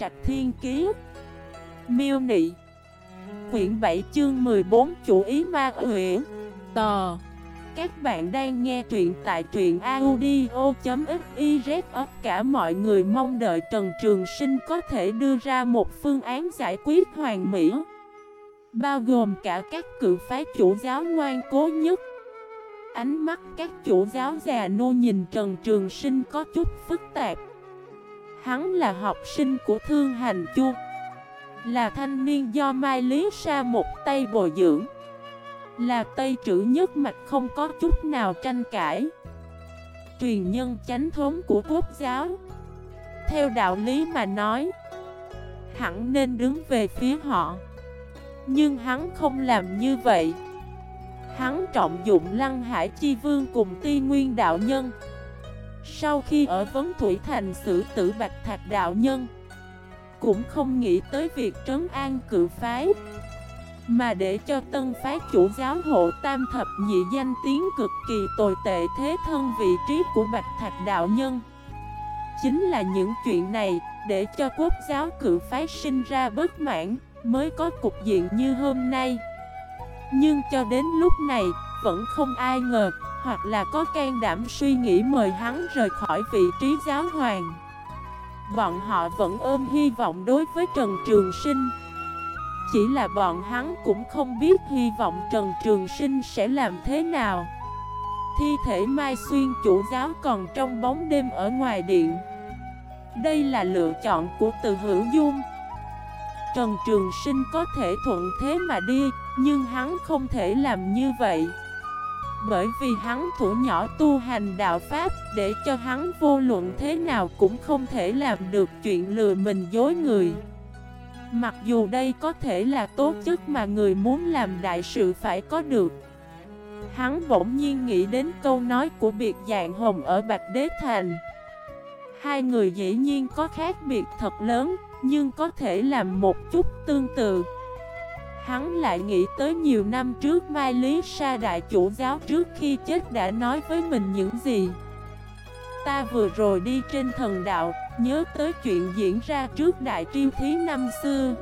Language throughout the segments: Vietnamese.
Trạch Thiên Kiế Miêu Nị. Quyển 7 chương 14 Chủ ý ma huyễn Tò. Các bạn đang nghe truyện tại truyện audio.xyz Tất cả mọi người mong đợi Trần Trường Sinh có thể đưa ra một phương án giải quyết hoàn mỹ. Bao gồm cả các cự phái chủ giáo ngoan cố nhất. Ánh mắt các chủ giáo già nô nhìn Trần Trường Sinh có chút phức tạp. Hắn là học sinh của Thương Hành Chu. Là thanh niên do Mai Lý Sa một tay bồi dưỡng. Là Tây trữ nhất mạch không có chút nào tranh cãi. Truyền nhân chánh thống của quốc giáo. Theo đạo lý mà nói, Hẳn nên đứng về phía họ. Nhưng hắn không làm như vậy. Hắn trọng dụng Lăng Hải Chi Vương cùng Ti Nguyên Đạo Nhân. Sau khi ở Vấn Thủy Thành xử tử Bạch Thạch Đạo Nhân Cũng không nghĩ tới việc trấn an cự phái Mà để cho tân phái chủ giáo hộ tam thập nhị danh tiếng cực kỳ tồi tệ thế thân vị trí của Bạch Thạch Đạo Nhân. Chính là những chuyện này để cho quốc giáo cự phái sinh ra bất mãn mới có cục diện như hôm nay. Nhưng cho đến lúc này, vẫn không ai ngờ, hoặc là có can đảm suy nghĩ mời hắn rời khỏi vị trí giáo hoàng. Bọn họ vẫn ôm hy vọng đối với Trần Trường Sinh. Chỉ là bọn hắn cũng không biết hy vọng Trần Trường Sinh sẽ làm thế nào. Thi thể Mai Xuyên chủ giáo còn trong bóng đêm ở ngoài điện. Đây là lựa chọn của từ hữu dung. Trần Trường Sinh có thể thuận thế mà đi, nhưng hắn không thể làm như vậy bởi vì hắn thủ nhỏ tu hành đạo Pháp, Để cho hắn vô luận thế nào cũng không thể làm được chuyện lừa mình dối người. Mặc dù đây có thể là tốt chức mà người muốn làm đại sự phải có được. Hắn bỗng nhiên nghĩ đến câu nói của biệt dạng hồng ở Bạch Đế Thành. Hai người dĩ nhiên có khác biệt thật lớn, Nhưng có thể làm một chút tương tự. Hắn lại nghĩ tới nhiều năm trước Mai Lý Sa đại chủ giáo trước khi chết đã nói với mình những gì. Ta vừa rồi đi trên thần đạo, Nhớ tới chuyện diễn ra trước đại triêu thí năm xưa.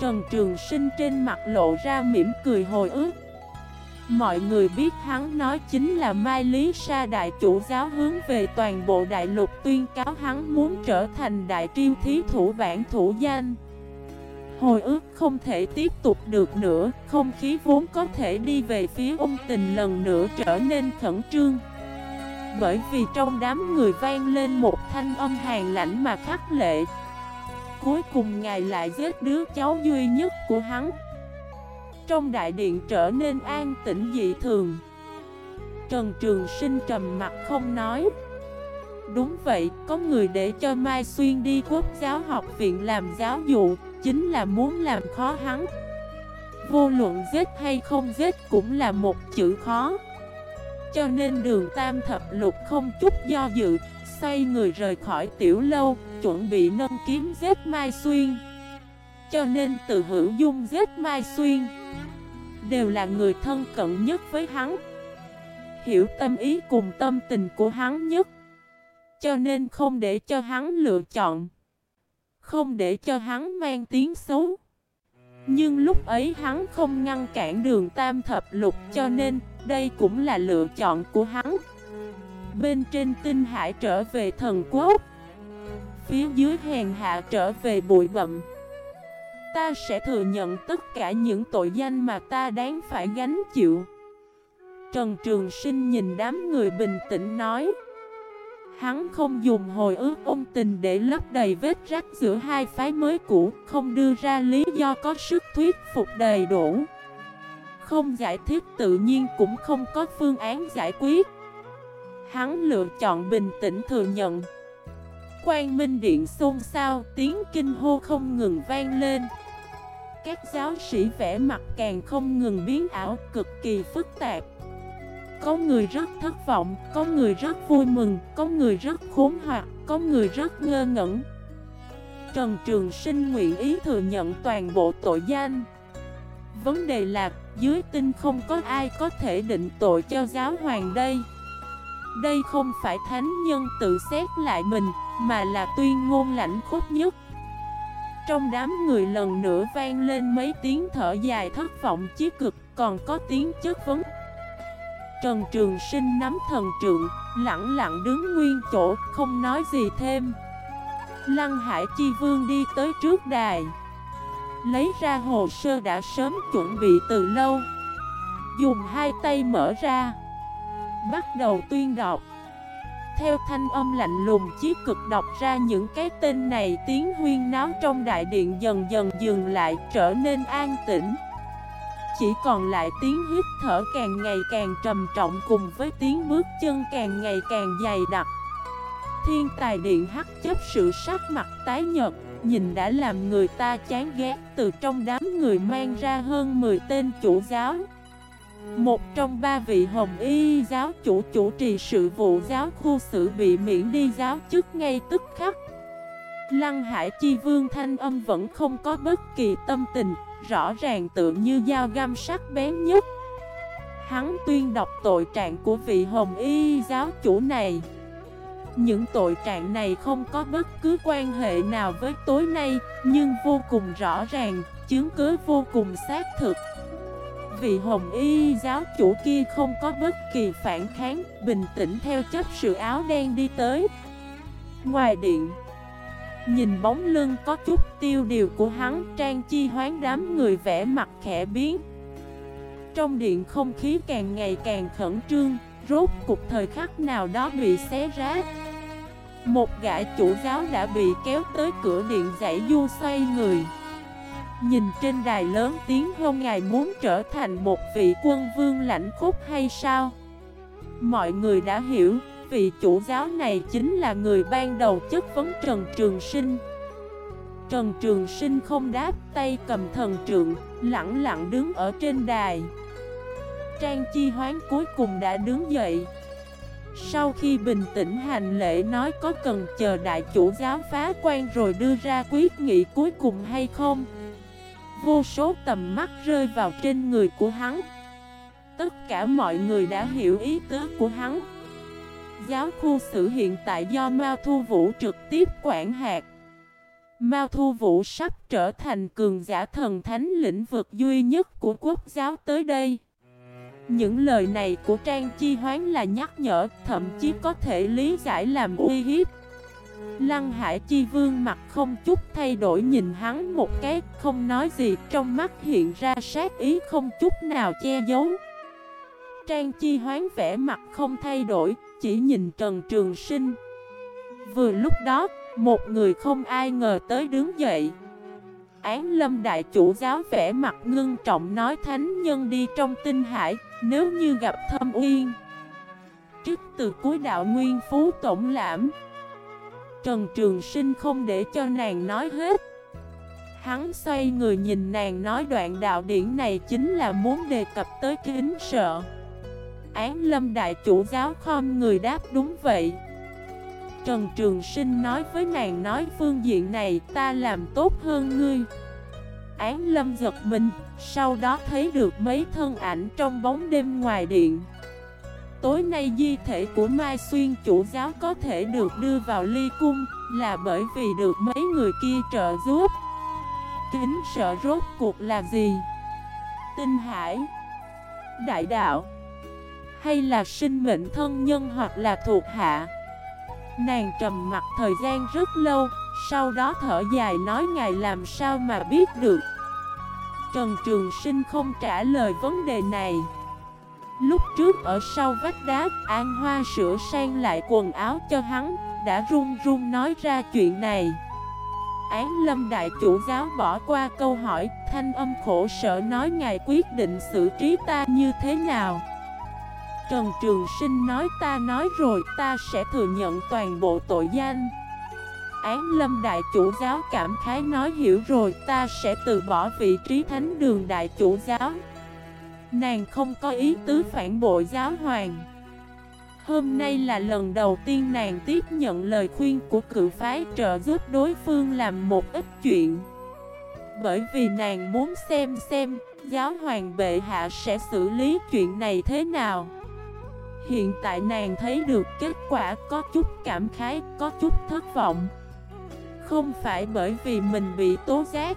Trần Trường Sinh trên mặt lộ ra mỉm cười hồi ức. Mọi người biết hắn nói chính là Mai Lý Sa đại chủ giáo hướng về toàn bộ đại lục tuyên cáo hắn muốn trở thành đại triêu thí thủ bản thủ danh. Hồi ức không thể tiếp tục được nữa, không khí vốn có thể đi về phía ung tình lần nữa trở nên khẩn trương. Bởi vì trong đám người vang lên một thanh âm hàng lãnh mà khắc lệ. Cuối cùng ngài lại giết đứa cháu duy nhất của hắn. Trong đại điện trở nên an tĩnh dị thường. Trần Trường Sinh trầm mặt không nói. Đúng vậy, có người để cho Mai Xuyên đi quốc giáo học viện làm giáo dụ, chính là muốn làm khó hắn. Vô luận giết hay không giết cũng là một chữ khó. Cho nên đường tam thập lục không chút do dự, Xoay người rời khỏi tiểu lâu, Chuẩn bị nâng kiếm giết Mai Xuyên. Cho nên từ hữu dung giết Mai Xuyên Đều là người thân cận nhất với hắn. Hiểu tâm ý cùng tâm tình của hắn nhất. Cho nên không để cho hắn lựa chọn không để cho hắn mang tiếng xấu. Nhưng lúc ấy hắn không ngăn cản đường tam thập lục, cho nên đây cũng là lựa chọn của hắn. Bên trên tinh hải trở về thần quốc, Phía dưới hèn hạ trở về bụi bậm Ta sẽ thừa nhận tất cả những tội danh mà ta đáng phải gánh chịu. Trần Trường Sinh nhìn đám người bình tĩnh nói. Hắn không dùng hồi ước ôn tình để lấp đầy vết rách giữa hai phái mới cũ, không đưa ra lý do có sức thuyết phục đầy đủ. Không giải thích tự nhiên cũng không có phương án giải quyết. Hắn lựa chọn bình tĩnh thừa nhận. Quang Minh Điện xôn xao, tiếng kinh hô không ngừng vang lên. Các giáo sĩ vẽ mặt càng không ngừng biến ảo, cực kỳ phức tạp. Có người rất thất vọng, có người rất vui mừng, có người rất khốn hoặc, có người rất ngơ ngẩn. Trần Trường Sinh nguyện ý thừa nhận toàn bộ tội danh. Vấn đề là, dưới tinh không có ai có thể định tội cho giáo hoàng đây. Đây không phải thánh nhân tự xét lại mình, mà là tuyên ngôn lãnh khốc nhất. Trong đám người lần nữa vang lên mấy tiếng thở dài thất vọng chí cực Còn có tiếng chất vấn Trần Trường Sinh nắm thần trượng Lặng lặng đứng nguyên chỗ, Không nói gì thêm. Lăng Hải Chi Vương đi tới trước đài. Lấy ra hồ sơ đã sớm chuẩn bị từ lâu. Dùng hai tay mở ra. Bắt đầu tuyên đọc. Theo thanh âm lạnh lùng, chí cực đọc ra những cái tên này, Tiếng huyên náo trong đại điện dần dần dừng lại, trở nên an tĩnh. Chỉ còn lại tiếng hít thở càng ngày càng trầm trọng Cùng với tiếng bước chân càng ngày càng dày đặc. Thiên tài điện hắc chấp sự sắc mặt tái nhợt, Nhìn đã làm người ta chán ghét, Từ trong đám người mang ra hơn 10 tên chủ giáo. Một trong ba vị hồng y giáo chủ chủ trì sự vụ giáo khu sự bị miễn đi giáo chức ngay tức khắc. Lăng Hải Chi Vương Thanh âm vẫn không có bất kỳ tâm tình. Rõ ràng tự như dao găm sắc bén nhất. Hắn tuyên đọc tội trạng của vị hồng y giáo chủ này. Những tội trạng này không có bất cứ quan hệ nào với tối nay Nhưng vô cùng rõ ràng, chứng cứ vô cùng xác thực. Vị hồng y giáo chủ kia không có bất kỳ phản kháng, bình tĩnh theo chấp sự áo đen đi tới. Ngoài điện, nhìn bóng lưng có chút tiêu điều của hắn, trang chi hoán đám người vẽ mặt khẽ biến. Trong điện không khí càng ngày càng khẩn trương, rốt cục thời khắc nào đó bị xé rách. Một gã chủ giáo đã bị kéo tới cửa điện dãy du xoay người. Nhìn trên đài lớn tiếng hông ngài muốn trở thành một vị quân vương lãnh khúc hay sao? Mọi người đã hiểu, vị chủ giáo này chính là người ban đầu chất vấn Trần Trường Sinh. Trần Trường Sinh không đáp tay cầm thần trượng, lặng lặng đứng ở trên đài. Trang Chi Hoán cuối cùng đã đứng dậy. Sau khi bình tĩnh hành lễ nói có cần chờ đại chủ giáo phá quan rồi đưa ra quyết nghị cuối cùng hay không? Vô số tầm mắt rơi vào trên người của hắn Tất cả mọi người đã hiểu ý tứ của hắn Giáo khu sử hiện tại do Mao Thu Vũ trực tiếp quản hạt. Mao Thu Vũ sắp trở thành cường giả thần thánh lĩnh vực duy nhất của quốc giáo tới đây. Những lời này của Trang Chi Hoán là nhắc nhở Thậm chí có thể lý giải làm uy hiếp. Lăng Hải Chi Vương mặt không chút thay đổi nhìn hắn một cái, không nói gì, trong mắt hiện ra sát ý không chút nào che giấu. Trang Chi hoán vẻ mặt không thay đổi, chỉ nhìn Trần Trường Sinh. Vừa lúc đó, một người không ai ngờ tới đứng dậy. Án lâm đại chủ giáo vẽ mặt ngưng trọng nói thánh nhân đi trong tinh hải, nếu như gặp thâm uyên. Trích từ cuối đạo nguyên phú tổng lãm. Trần Trường Sinh không để cho nàng nói hết Hắn xoay người nhìn nàng nói đoạn đạo điển này chính là muốn đề cập tới kính sợ Án lâm đại chủ giáo khom người đáp đúng vậy. Trần Trường Sinh nói với nàng nói, phương diện này ta làm tốt hơn ngươi. Án lâm giật mình, Sau đó thấy được mấy thân ảnh trong bóng đêm ngoài điện. Tối nay di thể của Mai Xuyên chủ giáo có thể được đưa vào ly cung, Là bởi vì được mấy người kia trợ giúp. Kính sợ rốt cuộc là gì? Tinh hải, Đại đạo. Hay là sinh mệnh thân nhân hoặc là thuộc hạ Nàng trầm mặt thời gian rất lâu Sau đó thở dài nói ngài làm sao mà biết được Trần Trường Sinh không trả lời vấn đề này Lúc trước ở sau vách đá, An Hoa sửa sang lại quần áo cho hắn, đã run run nói ra chuyện này. Án lâm đại chủ giáo bỏ qua câu hỏi, thanh âm khổ sở nói ngài quyết định xử trí ta như thế nào. Trần Trường Sinh nói, ta nói rồi, ta sẽ thừa nhận toàn bộ tội danh. Án lâm đại chủ giáo cảm khái nói, hiểu rồi, ta sẽ từ bỏ vị trí thánh đường đại chủ giáo. Nàng không có ý tứ phản bội giáo hoàng Hôm nay là lần đầu tiên nàng tiếp nhận lời khuyên của cự phái trợ giúp đối phương làm một ít chuyện Bởi vì nàng muốn xem xem giáo hoàng bệ hạ sẽ xử lý chuyện này thế nào Hiện tại nàng thấy được kết quả có chút cảm khái, có chút thất vọng. Không phải bởi vì mình bị tố giác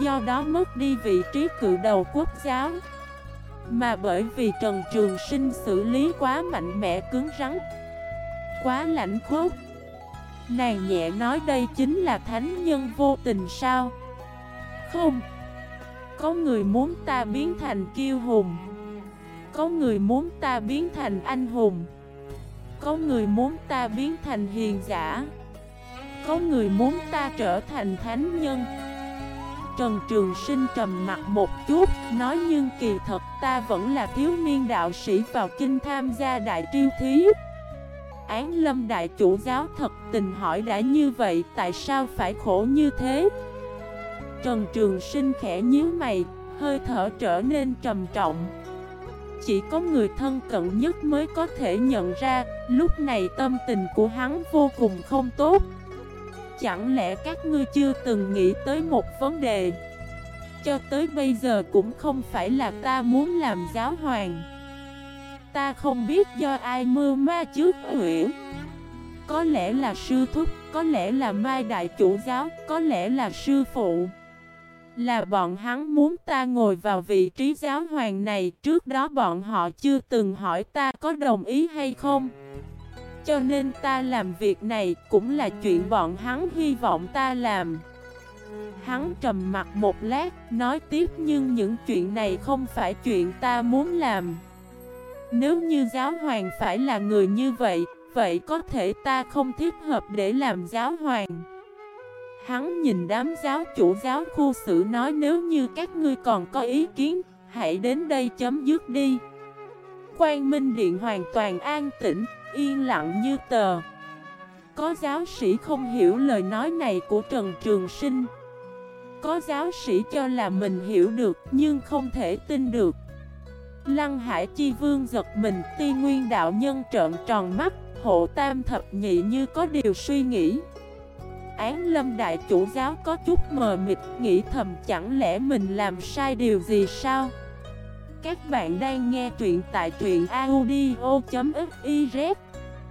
Do đó mất đi vị trí cự đầu quốc giáo Mà bởi vì Trần Trường Sinh xử lý quá mạnh mẽ cứng rắn Quá lạnh khốc. Nàng nhẹ nói đây chính là thánh nhân vô tình sao? Không Có người muốn ta biến thành kiêu hùng. Có người muốn ta biến thành anh hùng. Có người muốn ta biến thành hiền giả. Có người muốn ta trở thành thánh nhân. Trần Trường Sinh trầm mặt một chút, Nói nhưng kỳ thật ta vẫn là thiếu niên đạo sĩ vào kinh tham gia đại triêu thí. Án lâm đại chủ giáo thật tình hỏi đã như vậy, Tại sao phải khổ như thế? Trần Trường Sinh khẽ nhíu mày, Hơi thở trở nên trầm trọng. Chỉ có người thân cận nhất mới có thể nhận ra Lúc này tâm tình của hắn vô cùng không tốt. Chẳng lẽ các ngươi chưa từng nghĩ tới một vấn đề? Cho tới bây giờ cũng không phải là ta muốn làm giáo hoàng. Ta không biết do ai mưa ma trước huyển Có lẽ là sư thúc, có lẽ là mai đại chủ giáo, có lẽ là sư phụ. Là bọn hắn muốn ta ngồi vào vị trí giáo hoàng này. Trước đó bọn họ chưa từng hỏi ta có đồng ý hay không. Cho nên ta làm việc này cũng là chuyện bọn hắn hy vọng ta làm. Hắn trầm mặt một lát, nói tiếp nhưng những chuyện này không phải chuyện ta muốn làm. Nếu như giáo hoàng phải là người như vậy, vậy có thể ta không thích hợp để làm giáo hoàng. Hắn nhìn đám giáo chủ giáo khu xử nói nếu như các ngươi còn có ý kiến, hãy đến đây chấm dứt đi. Quang Minh Điện hoàn toàn an tĩnh, yên lặng như tờ. Có giáo sĩ không hiểu lời nói này của Trần Trường Sinh. Có giáo sĩ cho là mình hiểu được nhưng không thể tin được. Lăng Hải Chi Vương giật mình ti nguyên đạo nhân trợn tròn mắt Hộ tam thập nhị như có điều suy nghĩ Án lâm đại chủ giáo có chút mờ mịt, Nghĩ thầm chẳng lẽ mình làm sai điều gì sao? Các bạn đang nghe truyện tại truyện audio.fif